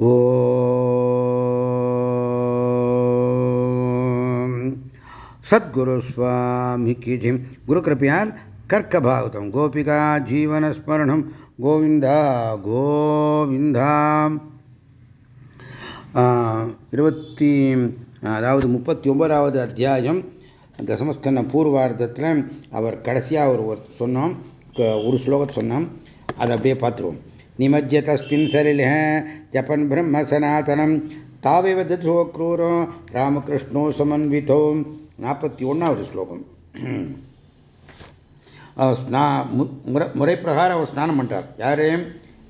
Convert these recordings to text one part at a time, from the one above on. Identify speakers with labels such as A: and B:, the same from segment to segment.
A: ஓம். சத்குரு சுவாமிக்கு ஜெயம் குரு கிருப்பையால் கர்க்க பாகவதம் கோபிகா ஜீவனஸ்மரணம். கோவிந்தா கோவிந்தா. இருபத்தி அதாவது முப்பத்தி ஒன்பதாவது அத்தியாயம் தசமஸ்கந்த பூர்வார்த்தத்தில் அவர் கடைசியாக ஒரு சொன்னோம். ஒரு ஸ்லோகத்தை சொன்னோம். அதை அப்படியே பார்த்துருவோம். निमज्य तस्मिन् सलिलः जपन् ब्रह्म सनातनं तावेव दधो क्रूरो ராமகிருஷ்ணோ சமன்விதோ நாற்பத்தி ஒன்றாவது ஸ்லோகம் முறை பிரகாரம் அவர் ஸ்நானம் பண்ணுறார் யாரே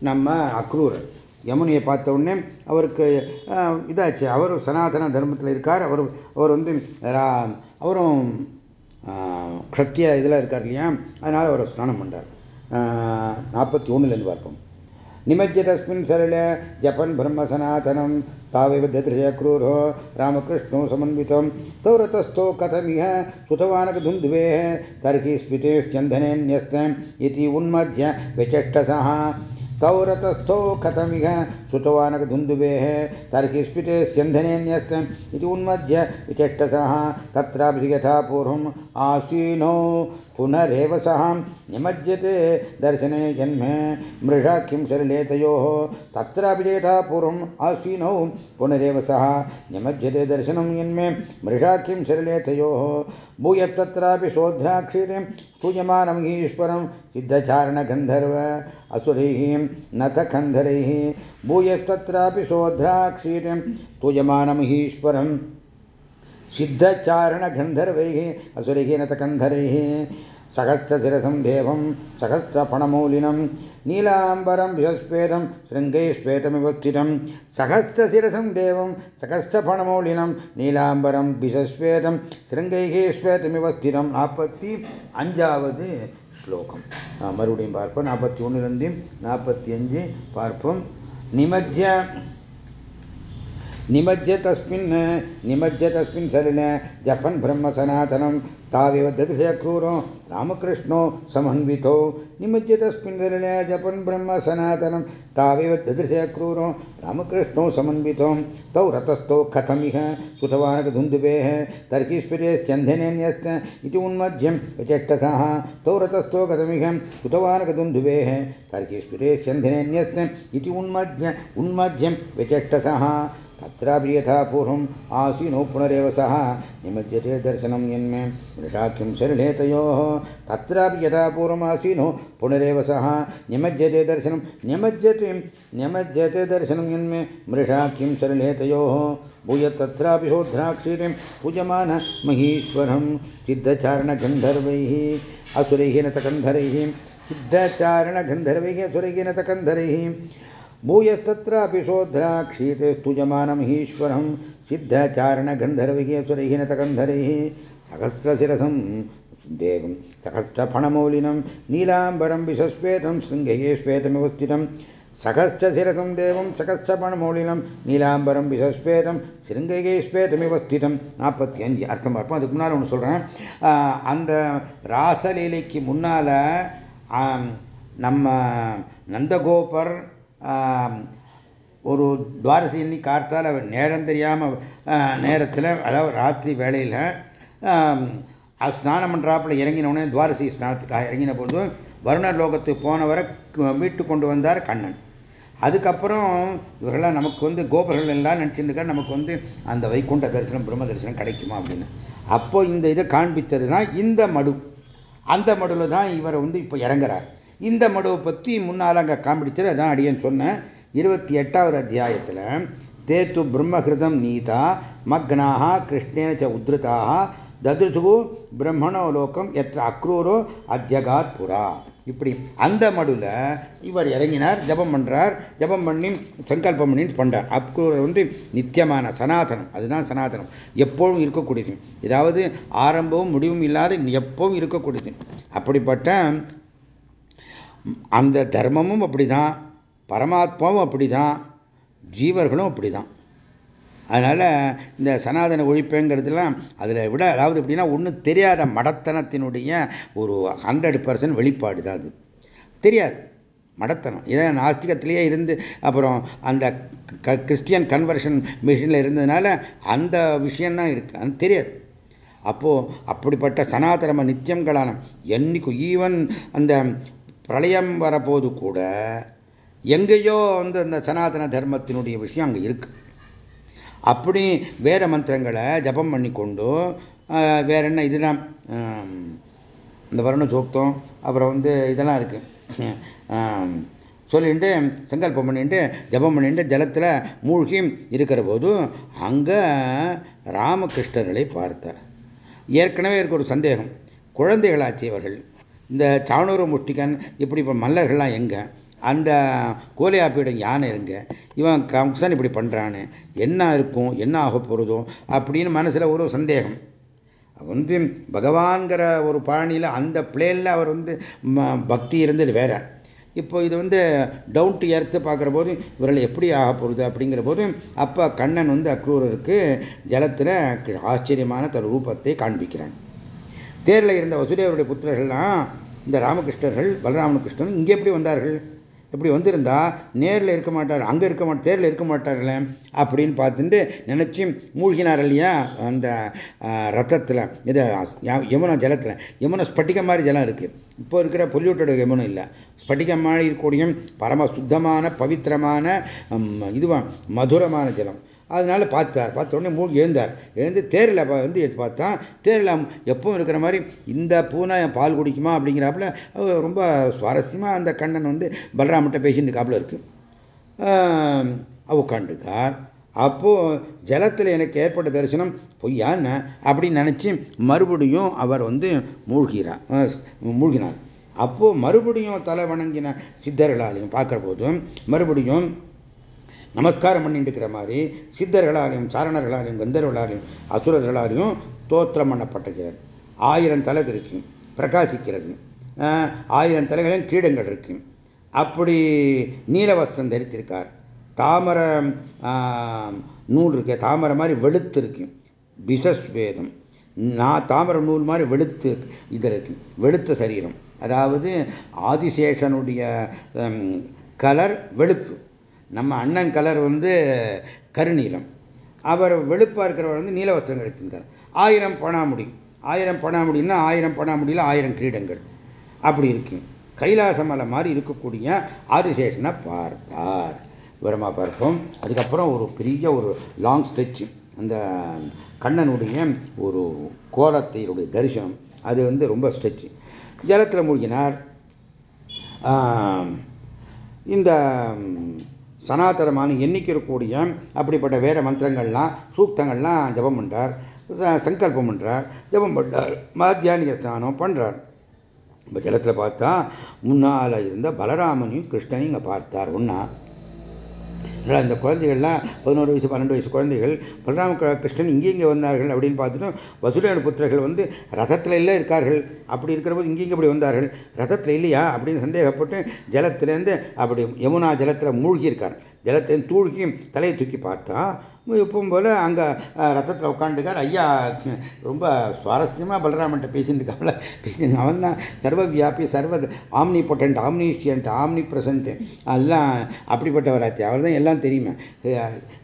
A: நம்ம அக்ரூரர் யமுனியை பார்த்த உடனே அவருக்கு இதாச்சு அவர் சனாதன தர்மத்தில் இருக்கார் அவர் அவர் வந்து அவரும் க்ஷத்திய இதில் இருக்கார் இல்லையா அதனால் அவர் ஸ்நானம் பண்ணுறார் நாற்பத்தி ஒன்றுலேருந்து பார்ப்போம் निमज्य तस्मिन् सरले जपन् ब्रह्मसनातनं तावेव ददृश क्रूरो रामकृष्णो समन्वितं। तौ रतस्थो कथमिह, सुतवानकधुन्ध्वेः तर्हि स्मिते स्यन्धनेऽन्यस्त इति उन्मध्य विचष्टसः। तौ रतस्थो कथमिह श्रुतवानकधुन्दुभेः तर्हि स्फिते स्यन्धनेऽन्यस्त इति उन्मध्य विचष्टसः। तत्रापि यथा पूर्वम् आसीनौ। पुनरेव सः निमज्यते दर्शने जन्मे। मृषा किं सरलेतयोः तत्रापि यथा पूर्वम् आसीनौ। पुनरेव सः निमज्यते दर्शनं यन्मे मृषा किं सरलेतयोः भूयस्तत्रापि शोध्राक्षीरे स्तूयमानम् ईश्वरं सिद्धचारणगन्धर्व असुरैः नथकन्धरैः भूयस्तत्रापि शोध्राक्षीरे स्तूयमानम् ईश्वरम् सिद्धचारणगन्धर्वैः असुरैः नतकन्धरैः सहस्रशिरसं देवं सहस्रफणमौलिनं नीलाम्बरं विषस्वेदं शृङ्गैः श्वेतमिव स्थितं सहस्रशिरसं देवं सहस्रफणमौलिनं नीलाम्बरं विषस्वेदं शृङ्गैः श्वेतमिव ஸ்திரம் நாற்பத்தி அஞ்சாவது ஸ்லோகம் மறுபடியும் பார்ப்போம் நாற்பத்தி ஒன்றுலேருந்து நாற்பத்தி அஞ்சு பார்ப்போம் निमज्य निमज्य तस्मिन् निमज्य तस्मिन् सलिले जपन् ब्रह्म सनातनं तावेव ददृश क्रूरो रामकृष्णो समन्वितो निमज्य तस्मिन् सलिले जपन् ब्रह्मसनातनं तावेव ददृश क्रूरो रामकृष्णो समन्वितो तौ रतस्थौ कथमिह सुतवानकधुन्दुभेः तर्हि स्फुरे स्यन्धनेन्यस्त इति उन्मध्यं विचष्टसः तौ रतस्थौ कथमिह सुतवानकधुन्दुभेः तर्हि स्फुरे स्यन्धनेन्यस्त इति उन्मध्य उन्मध्यं विचष्टसः तत्रापि यथा पूर्वम् आसीनो पुनरेव सः। निमज्यते दर्शनं यन्मे। मृषाख्यं शरणेतयोः तत्रापि यथा पूर्वमासीनो पुनरेव सः। निमज्यते दर्शनं। निमज्यते निमज्यते दर्शनं यन्मे। मृषाख्यं शरणेतयोः भूय तत्रापि शोध्राक्षीरे पूजमान महीश्वरं। सिद्धचारणगन्धर्वैः असुरैः नतकन्धरैः। सिद्धचारणगन्धर्वैः असुरैः नतकन्धरैः। भूयस्तत्रापि शोध्राक्षीते स्तुजमानमहीश्वरं सिद्धचारणगन्धर्वैः असुरैः नतकन्धरैः सहस्रशिरसं देवं सहस्रफणमौलिनं नीलाम्बरं विषश्वेतं शृङ्गैः श्वेतमिव स्थितं सहस्रशिरसं देवं सहस्रफणमौलिनं நீலாம்பரம் விசஸ்வேதம் சிருங்கைகை ஸ்வேதமிவ ஸ்திதம் நாற்பத்தி அஞ்சு அர்த்தம் பார்ப்போம் அதுக்கு முன்னால் ஒன்று சொல்கிறேன் அந்த ராசலீலைக்கு முன்னால் நம்ம நந்தகோபர் ஒரு துவாரசி எண்ணி கார்த்தால் நேரம் தெரியாமல் நேரத்தில் அதாவது ராத்திரி வேளையில் ஸ்நானம் பண்ணுறாப்புல இறங்கினவுடனே துவாரசி ஸ்நானத்துக்காக இறங்கின போது வருணர் லோகத்துக்கு போனவரை மீட்டு கொண்டு வந்தார் கண்ணன். அதுக்கப்புறம் இவரெல்லாம் நமக்கு வந்து கோபுரங்கள் எல்லாம் நினச்சிருக்கார் நமக்கு வந்து அந்த வைகுண்ட தரிசனம் பிரம்ம தரிசனம் கிடைக்குமா அப்படின்னு. அப்போ இந்த இதை காண்பித்தது தான் இந்த மடு. அந்த மடுவில் தான் இவர் வந்து இப்போ இறங்குறார். இந்த மடுவை பற்றி முன்னால் அங்கே காண்பிச்சது அதான் அடியன் சொன்னேன். இருபத்தி எட்டாவது அத்தியாயத்தில் தேத்து பிரம்மகிருதம் நீதா மக்னாக கிருஷ்ணேன ச உத்ருதாக ததுசு பிரம்மணோ லோகம் எத்த அக்ரூரோ அத்தியகாத் புரா. இப்படி அந்த மடுவில் இவர் இறங்கினார் ஜபம் பண்ணுறார் ஜபம் பண்ணி சங்கல்பம் பண்ணி பண்ணுறார் அக்ரூரர் வந்து நித்தியமான சனாதனம். அதுதான் சனாதனம். எப்போவும் இருக்கக்கூடியது. ஏதாவது ஆரம்பமும் முடிவும் இல்லாத எப்பவும் இருக்கக்கூடியது. அப்படிப்பட்ட அந்த தர்மமும் அப்படிதான் பரமாத்மாவும் அப்படிதான் ஜீவர்களும் அப்படிதான். அதனால் இந்த சனாதன ஒழிப்புங்கிறதுலாம் அதில் விட அதாவது எப்படின்னா ஒன்றும் தெரியாத மடத்தனத்தினுடைய ஒரு ஹண்ட்ரட் பர்சன்ட் வெளிப்பாடு தான் அது. தெரியாது. மடத்தனம். இதான் நாஸ்திகத்திலேயே இருந்து அப்புறம் அந்த க கிறிஸ்டியன் கன்வர்ஷன் மிஷினில் இருந்ததுனால அந்த விஷயம்தான் இருக்குது அது தெரியாது. அப்போது அப்படிப்பட்ட சனாதனம நித்தியங்களான என்னைக்கும் ஈவன் அந்த பிரளயம் வரபோது கூட எங்கேயோ வந்து அந்த சனாதன தர்மத்தினுடைய விஷயம் அங்கே இருக்கு. அப்படி வேற மந்திரங்களை ஜபம் பண்ணி கொண்டு வேற என்ன இதெல்லாம் இந்த வருண சோக்தம் அப்புறம் வந்து இதெல்லாம் இருக்கு. சொல்லிட்டு சங்கல்பம் பண்ணிட்டு ஜபம் பண்ணிட்டு ஜலத்தில் மூழ்கி இருக்கிற போது அங்கே ராமகிருஷ்ணர்களை பார்த்தார். ஏற்கனவே இருக்க ஒரு சந்தேகம். குழந்தைகளாச்சியவர்கள் இந்த சாணூர முஷ்டிகன் இப்படி இப்போ மல்லர்கள்லாம் எங்கே? அந்த கோலியாப்பியிடம் யானை இருங்க இவன் கம்சன் இப்படி பண்ணுறான்னு என்ன இருக்கும்? என்ன ஆக போகிறதோ அப்படின்னு மனசில் ஒரு சந்தேகம். வந்து பகவான்கிற ஒரு பாணியில் அந்த பிளேனில் அவர் வந்து பக்தி இருந்தது வேற. இப்போ இது வந்து டவுன் டு எர்த்து பார்க்குற போது இவர்கள் எப்படி ஆக போகுது அப்படிங்கிற போது அப்போ கண்ணன் வந்து அக்ரூரருக்கு ஜலத்தில் ஆச்சரியமான தன் ரூபத்தை காண்பிக்கிறான். தேரில் இருந்த வசுதேவருடைய புத்திரர்கள்லாம் இந்த ராமகிருஷ்ணர்கள் பலராம கிருஷ்ணன் இங்கே எப்படி வந்தார்கள்? இப்படி வந்திருந்தா? நேரில் இருக்க மாட்டார் அங்கே இருக்க மாட்டார் தேரில் இருக்க மாட்டார்களே அப்படின்னு பார்த்துட்டு நினச்சி மூழ்கினார் இல்லையா? அந்த ரத்தத்தில் இது யமுனா ஜலத்தில். யமுனா ஸ்பட்டிக மாதிரி ஜலம் இருக்குது இப்போ இருக்கிற பொல்யூட்டட் யமுனம் இல்லை. ஸ்பட்டிகம் மாதிரி இருக்கக்கூடிய பரம சுத்தமான பவித்திரமான இதுவாக மதுரமான ஜலம். அதனால் பார்த்தார். பார்த்த உடனே மூழ்கி எழுந்தார். எழுந்து தேரில் வந்து பார்த்தா தேரில் எப்பவும் இருக்கிற மாதிரி இந்த பூனை பால் குடிக்குமா அப்படிங்கிறாப்புல ரொம்ப சுவாரஸ்யமாக அந்த கண்ணன் வந்து பலராமட்ட பேசிட்டு இருக்காப்புல இருக்கு. உட்காந்துருக்கார் அப்போது ஜலத்தில் எனக்கு ஏற்பட்ட தரிசனம் பொய்யான்னு அப்படின்னு நினச்சி மறுபடியும் அவர் வந்து மூழ்கிறார். மூழ்கினார். அப்போது மறுபடியும் தலை வணங்கின சித்தர்களாலையும் பார்க்குற போதும் மறுபடியும் நமஸ்காரம் பண்ணிட்டு இருக்கிற மாதிரி சித்தர்களாலையும் சாரணர்களாலையும் கந்தர்களாலையும் அசுரர்களாலையும் தோத்திரம் பண்ணப்பட்டிருக்கிறார். ஆயிரம் தலை இருக்கு பிரகாசிக்கிறது. ஆயிரம் தலைகளையும் கிரீடங்கள் இருக்கு. அப்படி நீலவஸ்திரம் தரித்திருக்கார். தாமரை நூல் இருக்கு தாமரை மாதிரி வெளுத்து இருக்கு. பிசஸ்வேதம் நான் தாமரை நூல் மாதிரி வெளுத்து இதில் இருக்கு. வெளுத்த சரீரம். அதாவது ஆதிசேஷனுடைய கலர் வெளுப்பு. நம்ம அண்ணன் கலர் வந்து கருநீலம். அவர் வெளுப்பாக இருக்கிறவர் வந்து நீலவஸ்திரம் கிடைத்திருக்கார் ஆயிரம் பணாமுடி. ஆயிரம் பணாமுடின்னா ஆயிரம் பணாமுடியில் ஆயிரம் கிரீடங்கள். அப்படி இருக்கு. கைலாச மலை மாதிரி இருக்கக்கூடிய ஆதிசேஷனை பார்த்தார். விவரமாக பார்ப்போம். அதுக்கப்புறம் ஒரு பெரிய ஒரு லாங் ஸ்ட்ரெச் அந்த கண்ணனுடைய ஒரு கோலத்தையுடைய தரிசனம். அது வந்து ரொம்ப ஸ்ட்ரெச் ஜலத்தில் மூழ்கினார். இந்த சனாதனமான எண்ணிக்கை இருக்கக்கூடிய அப்படிப்பட்ட வேற மந்திரங்கள்லாம் சூக்தங்கள்லாம் ஜபம் பண்ணுறார் சங்கல்பம் பண்ணுறார் ஜபம் பண்ணுறார் மாத்தியானிக ஸ்நானம் பண்ணுறார் இப்போ ஜலத்தில் பார்த்தா முன்னால் இருந்த பலராமனையும் கிருஷ்ணனையும் இங்கே பார்த்தார். ஒன்றா அந்த குழந்தைகள்லாம் பதினோரு வயசு பன்னெண்டு வயசு குழந்தைகள் பலராம கிருஷ்ணன் இங்கே இங்கே வந்தார்கள் அப்படின்னு பார்த்துட்டோம். வசுதேவ புத்திரர்கள் வந்து ரதத்தில் இல்லை இருக்கார்கள். அப்படி இருக்கிற போது இங்கே இப்படி வந்தார்கள். ரதத்தில் இல்லையா? அப்படின்னு சந்தேகப்பட்டு ஜலத்திலேருந்து அப்படி யமுனா ஜலத்தில் மூழ்கி இருக்கார் எல்லாத்தையும் தூழ்கி தலையை தூக்கி பார்த்தா எப்பவும் போல் அங்கே ரத்தத்தில் உட்காந்துக்கார் ஐயா ரொம்ப சுவாரஸ்யமாக பலராமன்ட்ட பேசிட்டு இருக்காங்கள பேசி அவன் தான் சர்வ வியாபி சர்வ omnipotent omniscient omnipresent எல்லாம் அப்படிப்பட்டவராச்சு. அவர் தான் எல்லாம் தெரியுமே.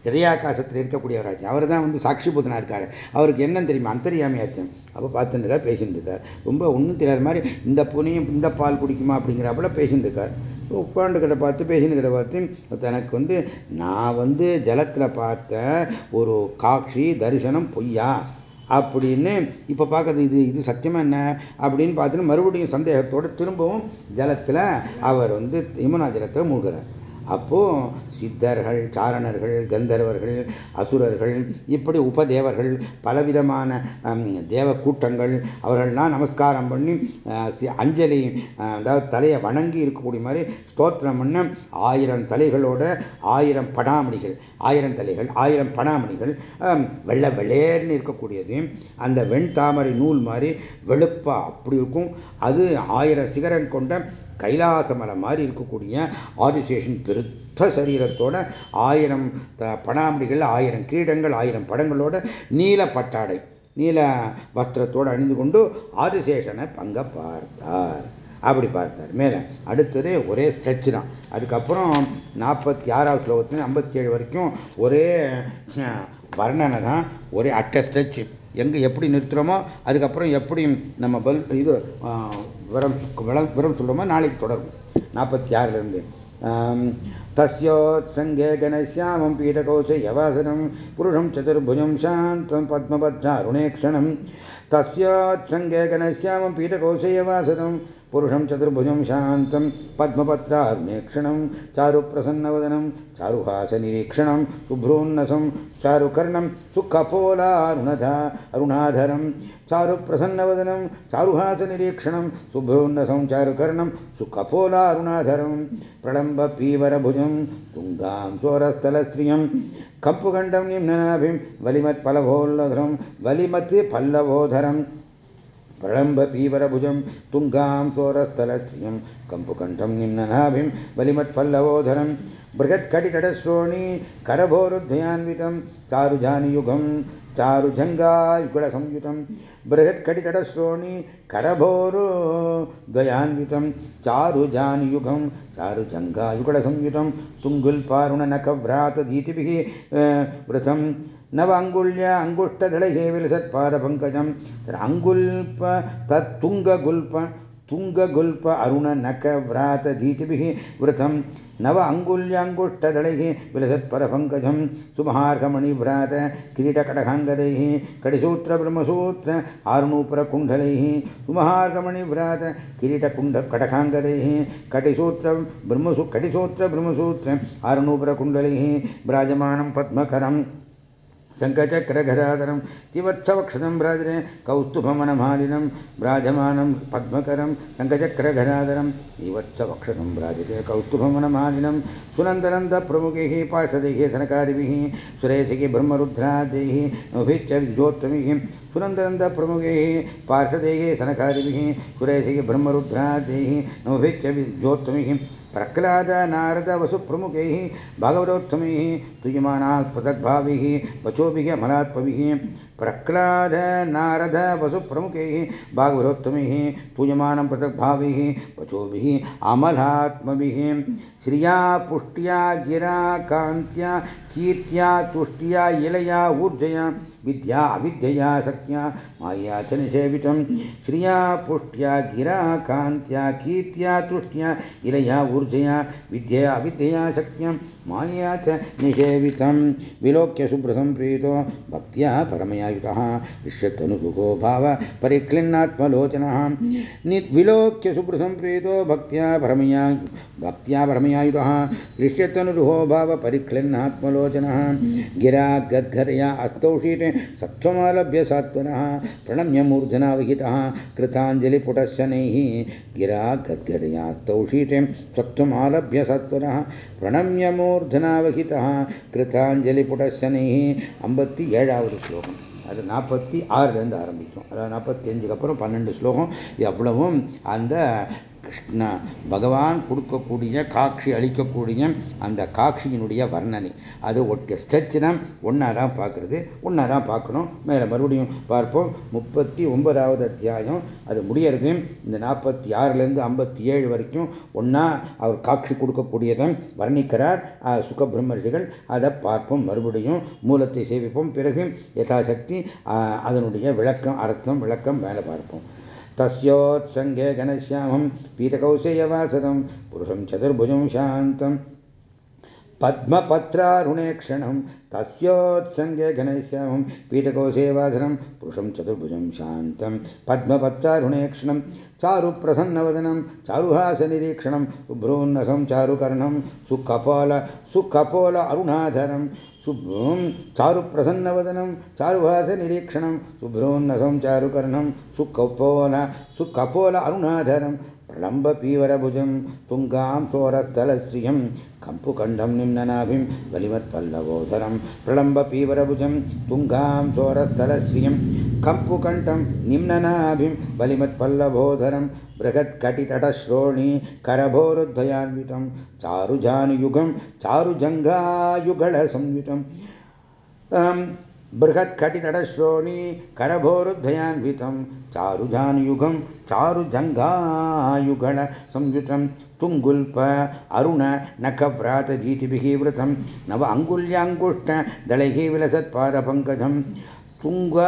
A: ஹிரயாகாசத்தில் இருக்கக்கூடியவராச்சு. அவர் தான் வந்து சாட்சி பூத்தனாக இருக்கார். அவருக்கு என்னன்னு தெரியுமா? அந்தரியாமையாச்சு. அப்போ பார்த்துட்டு இருக்கார் பேசிட்டு இருக்கார் ரொம்ப ஒன்றும் தெரியாத மாதிரி இந்த பூனையும் இந்த பால் குடிக்குமா அப்படிங்கிறாப்புல பேசிட்டு இருக்கார் உட்காந்துக்கிட்ட பார்த்து பேசினுக்கிட்ட பார்த்து தனக்கு வந்து நான் வந்து ஜலத்தில் பார்த்த ஒரு காட்சி தரிசனம் பொய்யா? அப்படின்னு இப்போ பார்க்கறது இது இது சத்தியமா என்ன? அப்படின்னு பார்த்துன்னு மறுபடியும் சந்தேகத்தோடு திரும்பவும் ஜலத்தில் அவர் வந்து யமுனா ஜலத்தில் மூழ்கிறார். அப்போது சித்தர்கள் சாரணர்கள் கந்தர்வர்கள் அசுரர்கள் இப்படி உபதேவர்கள் பலவிதமான தேவ கூட்டங்கள் அவர்கள்லாம் நமஸ்காரம் பண்ணி அஞ்சலி அதாவது தலையை வணங்கி இருக்கக்கூடிய மாதிரி ஸ்தோத்திரம் பண்ண ஆயிரம் தலைகளோட ஆயிரம் படாமணிகள் ஆயிரம் தலைகள் ஆயிரம் படாமணிகள் வெள்ளை வெளேர்னு இருக்கக்கூடியது. அந்த வெண்தாமரை நூல் மாதிரி வெளுப்பா அப்படி இருக்கும். அது ஆயிரம் சிகரம் கொண்ட கைலாசமலை மாதிரி இருக்கக்கூடிய ஆதிசேஷன் பெருத்த சரீரத்தோட ஆயிரம் பணாமடிகள் ஆயிரம் கிரீடங்கள் ஆயிரம் படங்களோட நீல பட்டாடை நீல வஸ்திரத்தோடு அணிந்து கொண்டு ஆதிசேஷனை பங்க பார்த்தார். அப்படி பார்த்தார். மேலே அடுத்தது ஒரே ஸ்ட்ரெச் தான். அதுக்கப்புறம் நாற்பத்தி ஆறாவது ஸ்லோகத்துல ஐம்பத்தி ஏழு வரைக்கும் ஒரே வர்ணனை தான் ஒரே அட்ட ஸ்ட்ரெச்சு எங்கே எப்படி நிறுத்துகிறோமோ அதுக்கப்புறம் எப்படி நம்ம பல் இது விரம் விரம் சொல்கிறோமோ நாளைக்கு தொடரும் நாற்பத்தி ஆறுலேருந்து तस्योत्सङ्गे गणश्यामं पीठकौशयवासनं पुरुषं चतुर्भुजं शान्तं पद्मपद्धारुणेक्षणं तस्योत्सङ्गे गणश्यामं पीठकौशयवासनं पुरुषं चतुर्भुजं शान्तं पद्मपत्रारुणेक्षणं चारुप्रसन्नवदनं चारुहासनिरीक्षणं शुभ्रोन्नसं चारुकर्णं सुखपोलारुणधा अरुणाधरं चारुप्रसन्नवदनं चारुहासनिरीक्षणं शुभ्रोन्नसं चारुकर्णं सुखपोलारुणाधरं प्रलम्बपीवरभुजं तुङ्गां स्वरस्थलस्त्रियं कम्पुगण्डं निम्ननाभिं वलिमत्पलभोल्लधरं वलिमत् पल्लवोधरं प्रलम्बपीवरभुजं तुङ्गां सोरस्थलस्त्रियं कम्पुकण्ठं निम्ननाभिं बलिमत्पल्लवोधरं बृहत्कटितटश्रोणी करभोरुद्वयान्वितं चारुजानियुगं चारुजङ्गायुगुलसंयुतं बृहत्कटितटश्रोणी करभोरुद्वयान्वितं चारुजानियुगं चारुजङ्गायुगुलसंयुतं तुङ्गुल्पारुणनखव्रातदीतिभिः वृतं नवाङ्गुल्य अङ्गुष्ठदलैः विलसत्पादपङ्कजं अङ्गुल्प तत्तुङ्गगुल्प तुङ्गगुल्प अरुणनखव्रातधीतिभिः वृतं नव अङ्गुल्याङ्गुष्ठदलैः विलसत्परपङ्कजं सुमहार्घमणिव्रात किरीटकटकाङ्गदैः कडिसूत्रब्रह्मसूत्र आरुणूपुरकुण्डलैः सुमहार्घमणिव्रात किरीटकुण्ड कटकाङ्गदैः कटिसूत्र ब्रह्मसू कटिसूत्रब्रह्मसूत्र आरुणूपुरकुण्डलैः विराजमानं पद्मकरम् शङ्खचक्रघराधरं तिवत्सवक्षतं भ्राजरे? कौस्तुभमनमालिनं व्राजमानं पद्मकरं शङ्खचक्रघराधरं तिवत्सवक्षतं भ्राजते कौस्तुभमनमालिनं, सुनन्दनन्दप्रमुखैः, पार्षदैः, सनकादिभिः सुरेशिः ब्रह्मरुद्रादैः नभिश्च विद्योत्तमिः, सुनन्दनन्दप्रमुखैः, पार्षदैः, सनकादिभिः सुरेशिः ब्रह्मरुद्रादैः नभिश्च विद्योत्तमिः प्रह्लाद नारद भागवतोत्तमैः तुयमानाः पृथग्भावैः, वचोभिः अमलात्मभिः प्रह्लाद नारद वसुप्रमुखैः, भागवतोत्तमैः पूयमानं पृथग्भावैः, वचोभिः, अमलात्मभिः। श्रिया, पुष्ट्या, गिरा, कान्त्या, कीर्त्या, तुष्ट्या, इलया, ऊर्जया, विद्या, अविद्यया, शक्त्या माया च निषेवितं श्रिया, पुष्ट्या, गिरा, कान्त्या, कीर्त्या, तुष्ट्या, इलया, ऊर्जया, विद्यया, अविद्यया, शक्त्या माया च निषेवितं। विलोक्य सुब्रसम्प्रीतो भक्त्या परमया युतः भाव परिक्लिन्नात्मलोचनः। विलोक्य सुब्रसम्प्रीतो भक्त्या परमया भक्त्या परमया युतः भाव परिक्लिन्नात्मलोचनः। गिरा गद्गरया अस्तौषीते, सत्त्वमालभ्य सात्वनः प्रणम्य मूर्धनाविहितः कृताञ्जलिपुटशनैः गिरा गद्गरया स्तौषीते सत्त्वमालभ्य सत्वनः प्रणम्य மூர்தனாவகிதா கிருத்தாஞ்சலி புடசனைஹி ஐம்பத்தி ஏழாவது ஸ்லோகம் அது நாற்பத்தி ஆறுலேருந்து ஆரம்பிக்கும் அதாவது நாற்பத்தி அஞ்சுக்கு அப்புறம் பன்னெண்டு ஸ்லோகம் எவ்வளவும் அந்த கிருஷ்ணா பகவான் கொடுக்கக்கூடிய காட்சி அளிக்கக்கூடிய அந்த காட்சியினுடைய வர்ணனை. அது ஒட்டு ஸ்டெச்சுனா ஒன்றா தான் பார்க்குறது. ஒன்றா தான் பார்க்கணும். மேலே மறுபடியும் பார்ப்போம். முப்பத்தி ஒன்பதாவது அத்தியாயம். அது முடியறது இந்த நாற்பத்தி ஆறுலேருந்து ஐம்பத்தி ஏழு வரைக்கும் ஒன்றா அவர் காட்சி கொடுக்கக்கூடியதை வர்ணிக்கிறார். சுகபிரம்மர்ஷிகள் அதை பார்ப்போம். மறுபடியும் மூலத்தை சேவிப்போம். பிறகு யதாசக்தி அதனுடைய விளக்கம் அர்த்தம் விளக்கம் மேலே பார்ப்போம். तस्योत्सङ्गे घनश्यामं पीतकौशेयवासदं पुरुषं चतुर्भुजं शान्तं पद्मपत्रारुणेक्षणं तस्योत्सङ्गे घनश्यामं पीठकोशेवाधरं पुरुषं चतुर्भुजं शान्तं पद्मपत्रारुणेक्षणं चारुप्रसन्नवदनं चारुहासनिरीक्षणं शुभ्रोन्नसं चारुकर्णं सुकपोल सुकपोल अरुणाधरं शुभ्रं चारुप्रसन्नवदनं चारुहासनिरीक्षणं शुभ्रोन्नसं चारुकर्णं सुकपोल सुकपोल अरुणाधरं प्रलम्बपीवरभुजं तुङ्गां सोरस्थलश्रियं कम्पुकण्डं निम्ननाभिं बलिमत्पल्लवोधरं प्रलम्बपीवरभुजं तुङ्गां सोरस्थलश्रियं कम्पुकण्ठं निम्ननाभिं बलिमत्पल्लवोधरं बृहत्कटितटश्रोणी करभोरुद्वयान्वितं चारुजानुयुगं चारुजङ्गायुगलसंयुतं बृहत्कटितटश्रोणी ಚಾರುಜಾನಿಯುಗಂ ಚಾರುಜಂಗಾಯುಗಳ ಸಂಯುತಂ ತುಂಗುಲ್ಪ ಅರುಣ ನಖವ್ರಾತ ದೀತಿಭಿ ವೃತಂ ನವ ಅಂಗುಲ್ಯಾಂಗುಷ್ಟ ದಳೈಹಿ ವಿಲಸತ್ಪಾದ ಪಂಕಜಂ ತುಂಗ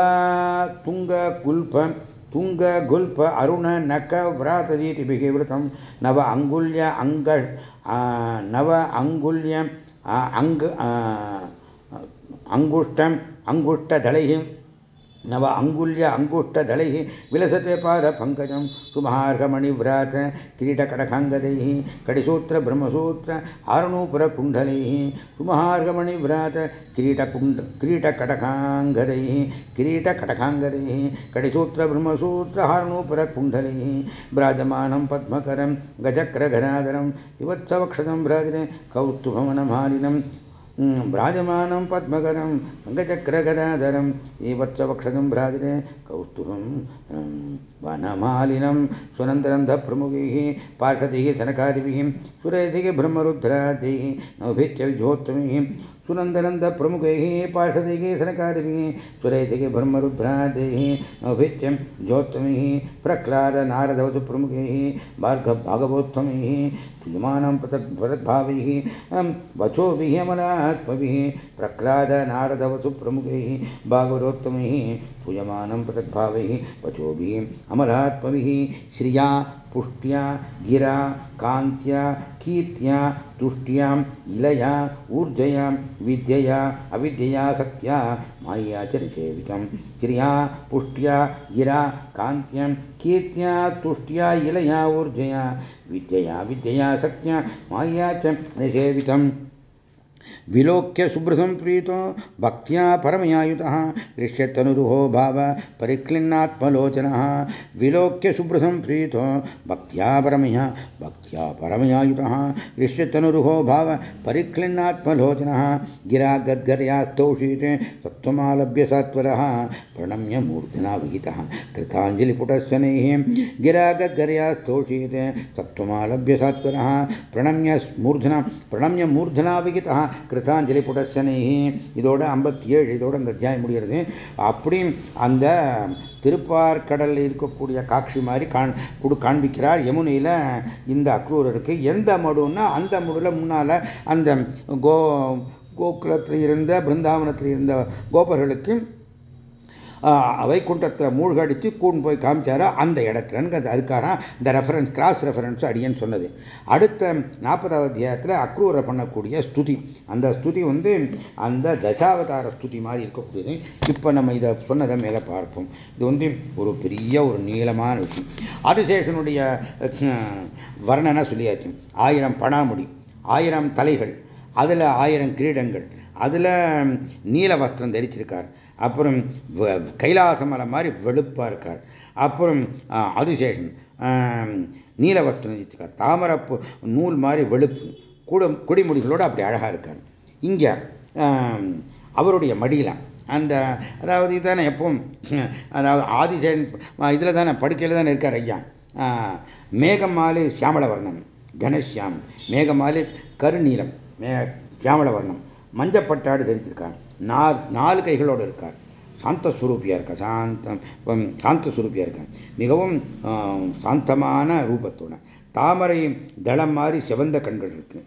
A: ತುಂಗ ಕುಲ್ಪ ತುಂಗ ಗುಲ್ಪ ಅರುಣ ನಖ ವ್ರಾತದೀತಿಭಿ ವೃತಂ ನವ ಅಂಗುಲ್ಯ ಅಂಗ ನವ ಅಂಗುಲ್ಯ ಅಂಗ ಅಂಗುಷ್ಟಂ ಅಂಗುಷ್ಟದಳೈಹಿ நவ அங்குல்ய அங்குஷ்டதலை விலசத்தை பாத பங்கஜம் சுமார்கமணிவிராத் கிரீடகடகாங்கதை கடிசூத்திர பிரம்மசூத்திர ஆரணூபுர குண்டலை சுமார்கமணிவிராத் கிரீடகுண்ட கிரீடகடகாங்கதை கிரீடகடகாங்கதை கடிசூத்திர பிரம்மசூத்திர ஆரணூபுர குண்டலை பிராஜமானம் பத்மகரம் கஜக்ரகராதரம் விவத்சவக்ஷதம் பிராஜினே கௌத்துபவனமாலினம் हम्म, ब्राजमानं पद्मगरं मङ्गचक्रगदाधरम् ईवत्सवक्षतं भ्राजते कौस्तुभं हम्म, वनमालिनं सुनन्दरन्धप्रमुखैः पार्षदिः सनकादिभिः सुरेधिः ब्रह्मरुद्रादिः नौभिच्च सुनंदनंद प्रमुख पार्षदेगे सनकारिभिः ज्योत्तमी ब्रह्मरुद्रादेः औभित्यं ज्योत्तमैः प्रह्लाद नारदवसु प्रमुखैः, भार्गव भागवोत्तमैः क्रियमाणां पृथक् पृथग्भावैः अं, वचोभिः प्रह्लाद नारदवसु प्रमुख भागवरोत्तमैः क्रियमाणं पृथग्भावैः वचो अमलात्मभिः, श्रिया पुष्ट्या, गिरा, कान्त्या, कीर्त्या तुष्ट्याम् इलया, ऊर्जया, विद्यया, अविद्यया, सत्या, माया चरिसेवितं। श्रिया पुष्ट्या, गिरा, कान्त्या, कीर्त्या, तुष्ट्या, इलया, ऊर्जया, विद्यया विद्यया, सत्या, माया च निषेवितम्। विलोक्य सुभृतं प्रीतो भक्त्या परमयायुतः दृश्यतनुरुहो भाव परिक्लिन्नात्मलोचनः। विलोक्य सुभृतं प्रीतो भक्त्या परमया, भक्त्या परमयायुतः दृश्यतनुरुहो भाव परिक्लिन्नात्मलोचनः। गिरा गद्गर्या स्तौषीते सत्त्वमालभ्य सत्वरः प्रणम्य मूर्धना विहितः कृताञ्जलिपुटस्सनैः गिरा गद्गर्या स्तौषीते सत्त्वमालभ्य सत्वरः प्रणम्य मूर्धना प्रणम्य मूर्धना विहितः கிருதாஞ்சலி புடர்சனைஹி இதோட ஐம்பத்தி ஏழு இதோட இந்த அத்தியாயம் முடிகிறது. அப்படி அந்த திருப்பார்கடலில் இருக்கக்கூடிய காட்சி மாதிரி காண் கொடு காண்பிக்கிறார் யமுனையில் இந்த அக்ரூரருக்கு. எந்த மடுன்னா அந்த மடுவில் முன்னால் அந்த கோ கோகுலத்தில் இருந்த பிருந்தாவனத்தில் இருந்த கோபர்களுக்கு வைகுண்டத்தை மூழ்கடித்து கூண்டு போய் காமிச்சாரா? அந்த இடத்துலன்னு அதுக்காக இந்த ரெஃபரன்ஸ் கிராஸ் ரெஃபரன்ஸ் அடியன்னு சொன்னது. அடுத்த நாற்பதாவது அத்தியாயத்தில் அக்ரூரை பண்ணக்கூடிய ஸ்துதி. அந்த ஸ்துதி வந்து அந்த தசாவதார ஸ்துதி மாதிரி இருக்கக்கூடியது. இப்போ நம்ம இதை சொன்னதை மேலே பார்ப்போம். இது வந்து ஒரு பெரிய ஒரு நீளமான விஷயம். ஆதிசேஷனுடைய வர்ணனை சொல்லியாச்சு. ஆயிரம் பணாமுடி ஆயிரம் தலைகள் அதில் ஆயிரம் கிரீடங்கள் அதில் நீல வஸ்திரம் தரிச்சிருக்கார். அப்புறம் கைலாச மலை மாதிரி வெளுப்பாக இருக்கார். அப்புறம் அதிசேஷன் நீலவஸ்திரம் வஸ்திரம் தாமரப்பு தாமரை நூல் மாதிரி வெளுப்பு கூட குடிமுடிகளோடு அப்படி அழகாக இருக்கார். இங்கே அவருடைய மடியில் அந்த அதாவது இதுதானே எப்பவும் அதாவது ஆதிசேன் இதில் தானே படுக்கையில் தானே இருக்கார் ஐயா. மேகமாலு சியாமளவர்ணம் கனஷ்யாம் மேகமாலு கருநீலம் மே சியாமளவர்ணம் மஞ்சப்பட்டாடு தரித்திருக்கார். நாலு கைகளோடு இருக்கார். சாந்த சுரூபியாக இருக்கார் சாந்தம் சாந்த சுரூபியாக இருக்கார் மிகவும் சாந்தமான ரூபத்தோட. தாமரை தளம் மாதிரி செவந்த கண்கள் இருக்கு.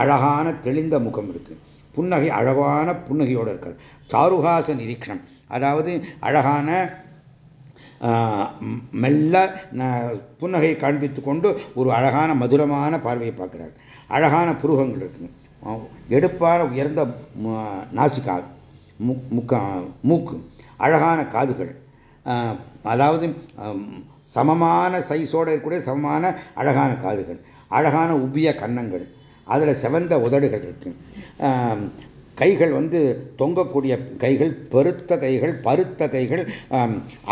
A: அழகான தெளிந்த முகம் இருக்கு. புன்னகை அழகான புன்னகையோடு இருக்கார். சாருகாச நிரீக்ஷம் அதாவது அழகான மெல்ல புன்னகை காண்பித்து கொண்டு ஒரு அழகான மதுரமான பார்வையை பார்க்கிறார். அழகான புருகங்கள் இருக்கு. எடுப்பான உயர்ந்த நாசிகா முக்கா மூக்கு அழகான காதுகள். அதாவது சமமான சைஸோடு இருக்கக்கூடிய சமமான அழகான காதுகள் அழகான உபிய கன்னங்கள் அதில் செவந்த உதடுகள் இருக்கு. கைகள் வந்து தொங்கக்கூடிய கைகள் பெருத்த கைகள் பருத்த கைகள்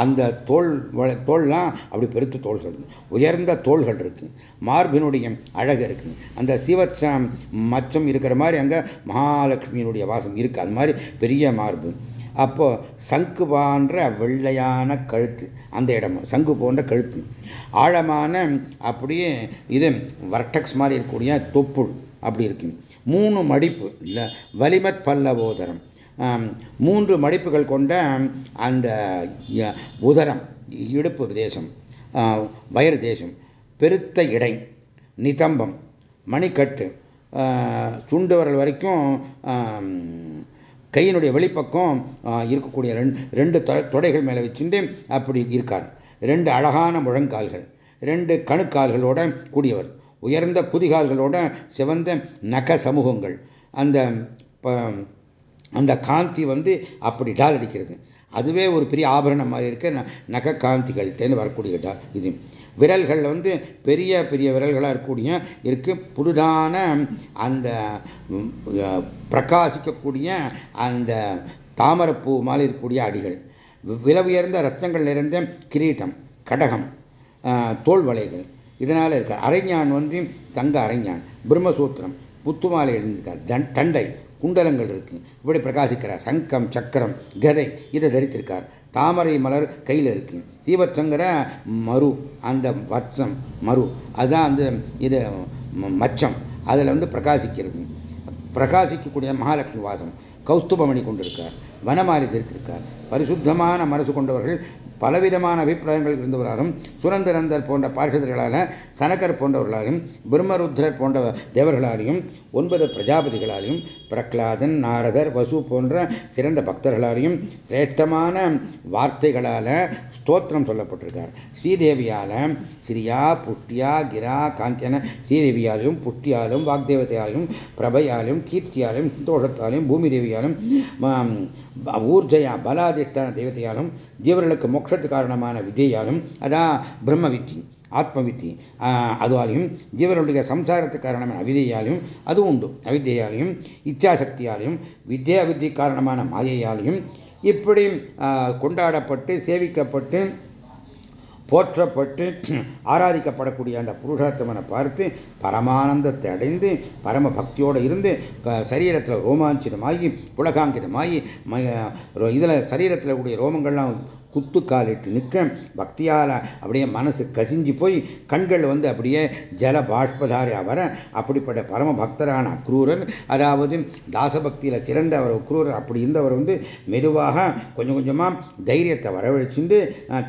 A: அந்த தோல் தோல்லாம் அப்படி பெருத்த தோள்கள். உயர்ந்த தோள்கள் இருக்கு. மார்பினுடைய அழகு இருக்கு. அந்த சிவச்ச மச்சம் இருக்கிற மாதிரி அங்கே மகாலட்சுமியினுடைய வாசம் இருக்கு. அது மாதிரி பெரிய மார்பு. அப்போ சங்கு போன்ற வெள்ளையான கழுத்து அந்த இடம். சங்கு போன்ற கழுத்து. ஆழமான அப்படியே இது வர்டக்ஸ் மாதிரி இருக்கக்கூடிய தொப்புள் அப்படி இருக்கு. மூணு மடிப்பு இல்லை வலிமத் பல்லவோதரம். மூன்று மடிப்புகள் கொண்ட அந்த உதரம் இடுப்பு தேசம் வயறு தேசம் பெருத்த இடை நிதம்பம் மணிக்கட்டு துண்டு வரல் வரைக்கும் கையினுடைய வெளிப்பக்கம் இருக்கக்கூடிய ரெண்டு ரெண்டு தொடைகள் மேலே வச்சுட்டு அப்படி இருக்கார். ரெண்டு அழகான முழங்கால்கள் ரெண்டு கணுக்கால்களோட கூடியவர். உயர்ந்த புதிகால்களோட சிவந்த நக சமூகங்கள். அந்த அந்த காந்தி வந்து அப்படி டால் அடிக்கிறது. அதுவே ஒரு பெரிய ஆபரணம் மாதிரி இருக்க நக காந்திகள்கிட்டேருந்து வரக்கூடிய டா இது. விரல்கள் வந்து பெரிய பெரிய விரல்களாக இருக்கக்கூடிய இருக்கு. புதுதான அந்த பிரகாசிக்கக்கூடிய அந்த தாமரப்பூ மாதிரி இருக்கக்கூடிய அடிகள். வில உயர்ந்த ரத்தங்கள் நிறைந்த கிரீட்டம் கடகம் தோல் வலைகள் இதனால் இருக்கார் அரைஞான் வந்து தங்க அரைஞான் பிரம்மசூத்திரம் புத்துமாலை எழுந்திருக்கார் தண்டை குண்டலங்கள் இருக்கு. இப்படி பிரகாசிக்கிறார். சங்கம் சக்கரம் கதை இதை தரித்திருக்கார். தாமரை மலர் கையில் இருக்கு. தீபற்றங்கிற மறு அந்த வச்சம் மறு அதுதான் அந்த இது மச்சம். அதில் வந்து பிரகாசிக்கிறது. பிரகாசிக்கக்கூடிய மகாலட்சுமி வாசம் கௌஸ்துபமணி கொண்டிருக்கார் வனமாலி தரித்திருக்கார் பரிசுத்தமான மனசு கொண்டவர்கள் பலவிதமான அபிப்பிராயங்கள் இருந்தவராலும் சுரந்தரந்தர் போன்ற பார்ஷதர்களான சனகர் போன்றவர்களாலும் பிரம்மருத்ரர் போன்ற தேவர்களாலையும் ஒன்பது பிரஜாபதிகளாலையும் பிரகலாதன் நாரதர் வசு போன்ற சிறந்த பக்தர்களாலையும் சிரேஷ்டமான வார்த்தைகளால ஸ்தோத்திரம் சொல்லப்பட்டிருக்கார். ஸ்ரீதேவியால சிரியா புஷ்டியா கிரா காஞ்சன ஸ்ரீதேவியாலையும் புஷ்டியாலும் வாக்தேவத்தையாலையும் பிரபையாலும் கீர்த்தியாலும் சந்தோஷத்தாலும் பூமி தேவியாலும் ஊர்ஜயா பலாதிஷ்டான தேவதையாலும் ஜீவர்களுக்கு மோட்சத்து காரணமான விதையாலும் அதான் பிரம்ம வித்தி ஆத்ம வித்தி அதுவாலையும் ஜீவர்களுடைய சம்சாரத்துக்கு காரணமான அவிதையாலையும் அது உண்டு. அவித்தையாலையும் இச்சாசக்தியாலையும் வித்யா வித்தி காரணமான மாயையாலையும் இப்படி கொண்டாடப்பட்டு சேவிக்கப்பட்டு போற்றப்பட்டு ஆராதிக்கப்படக்கூடிய அந்த புருஷோத்தமனை பார்த்து பரமானந்தத்தை அடைந்து பரம பக்தியோடு இருந்து சரீரத்தில் ரோமாஞ்சிதமாகி புலகாங்கிதமாகி இதில் சரீரத்தில் கூடிய ரோமங்கள்லாம் குத்து காலிட்டு நிற்க பக்தியால் அப்படியே மனசு கசிஞ்சு போய் கண்கள் வந்து அப்படியே ஜல பாஷ்பதாரியா வர அப்படிப்பட்ட பரம பக்தரான அக்ரூரன் அதாவது தாசபக்தியில் சிறந்த அவர் அக்ரூரர் அப்படி இருந்தவர் வந்து மெதுவாக கொஞ்சம் கொஞ்சமாக தைரியத்தை வரவழைச்சுண்டு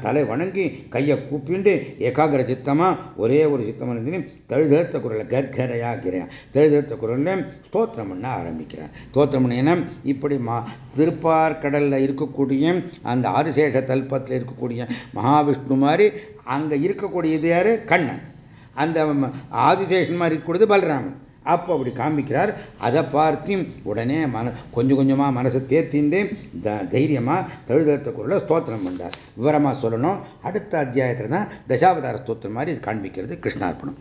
A: தலை வணங்கி கையை கூப்பிண்டு ஏகாகிர சித்தமாக ஒரே ஒரு சித்தமாக இருந்து தழுதழுத்த குரலில் கர்கரையா கிரையா தழுதழுத்த குரலில் ஸ்தோத்திரம் பண்ண ஆரம்பிக்கிறேன் ஸ்தோத்திரம் பண்ண இப்படி மா திருப்பார்கடலில் இருக்கக்கூடிய அந்த ஆதிசேஷ கல்பத்தில் இருக்கக்கூடிய மகாவிஷ்ணு மாதிரி அங்கே இருக்கக்கூடியது யார்? கண்ணன். அந்த ஆதிசேஷன் மாதிரி இருக்கக்கூடியது பலராமன். அப்போ அப்படி காமிக்கிறார். அதை பார்த்து உடனே மன கொஞ்சம் கொஞ்சமாக மனசை தேர்த்திண்டு த தைரியமாக தழுதத்துக்குள்ள ஸ்தோத்திரம் பண்ணார் விவரமாக சொல்லணும். அடுத்த அத்தியாயத்தில் தான் தசாவதார ஸ்தோத்திரம் மாதிரி இது காண்பிக்கிறது கிருஷ்ணார்ப்பணம்